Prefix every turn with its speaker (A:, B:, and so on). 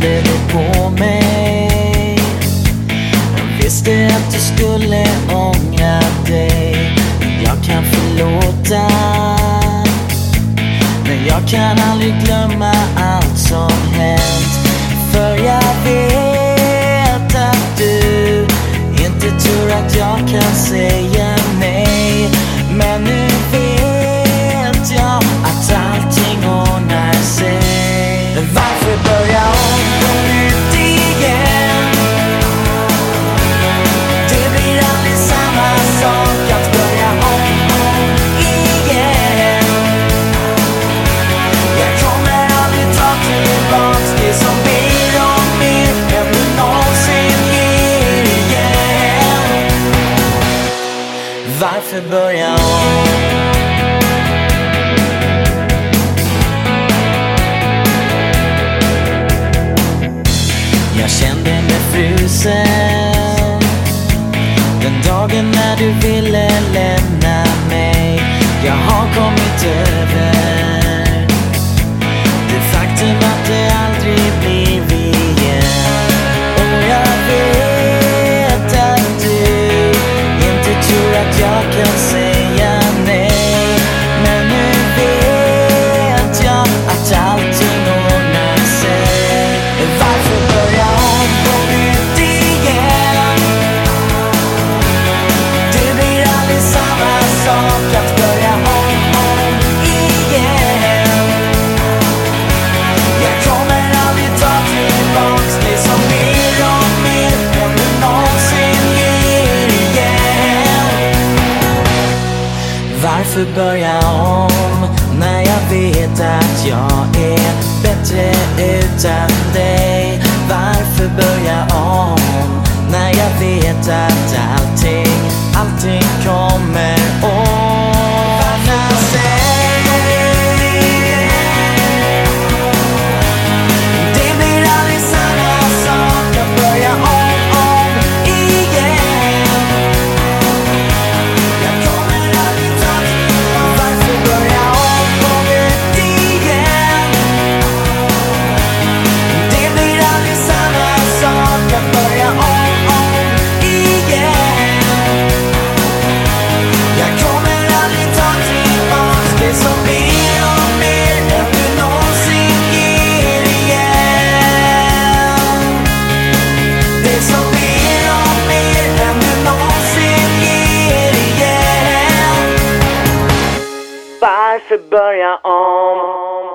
A: gjorde det på mig? Jag visste att du skulle ångra dig jag kan förlåta. Men jag kan aldrig glömma allt som hänt. För jag vet att du inte tror att jag kan säga varför börja om? Jag kände mig frusen Den dagen när du ville lämna mig Jag har kommit över inte börja om när jag vet att jag är bättre utan dig? Varför börja om? to bury our arm.